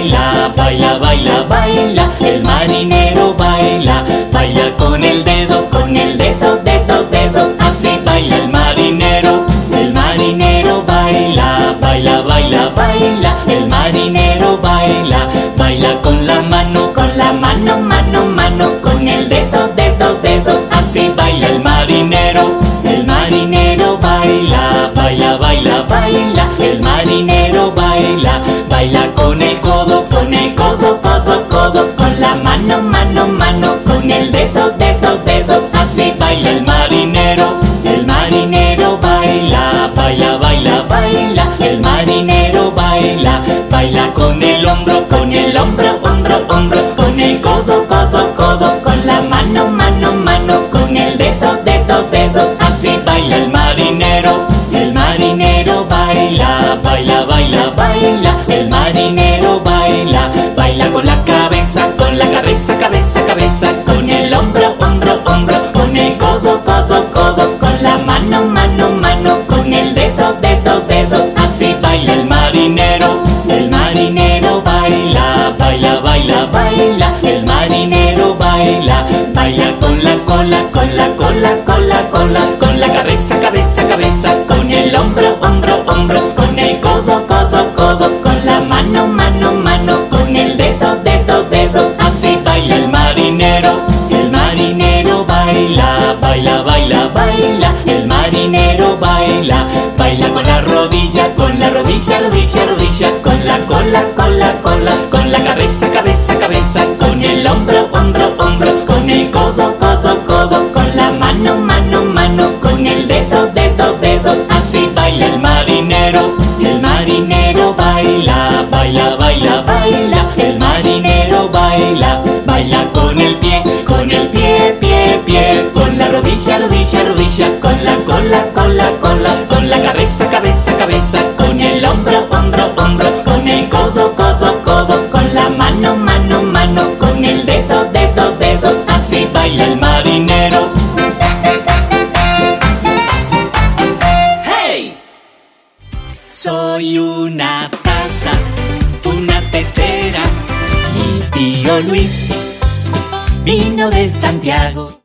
baila, baila, baila. Con la mano, mano, mano, con el dedo, dedo, dedo. Así baila el marinero, el marinero baila, baila, baila, baila. El marinero baila, baila con el hombro, con el hombro, hombro, hombro, con el codo, codo, codo, con la mano, mano, mano, con el dedo, dedo, dedo. Así baila el marinero, el marinero baila, baila, baila, baila. El marinero baila, cabeza, cabeza, con el hombro, hombro, hombro, con el codo, codo, codo, con la mano, mano, mano, con el dedo, dedo, dedo. Así baila el marinero, el marinero baila, baila, baila, baila. El marinero baila, baila con la cola, con la cola, con la cola, con la cabeza, cabeza, cabeza, con el hombro, hombro, hombro, con el codo, codo, cola, cola, cola, con la cabeza, cabeza, cabeza, con el hombro, hombro, hombro, con el codo, codo, codo, con la mano, mano, mano, con el dedo, dedo, dedo. Así baila el marinero, el marinero baila, baila, baila, baila. El marinero baila, baila con el pie, con el pie, pie, pie, con la rodilla, rodilla, rodilla, con la cola, cola, cola, con la cabeza, cabeza, mano, mano, mano, con el dedo, dedo, dedo. Así baila el marinero. ¡Hey! Soy una taza, una tetera, mi tío Luis vino de Santiago.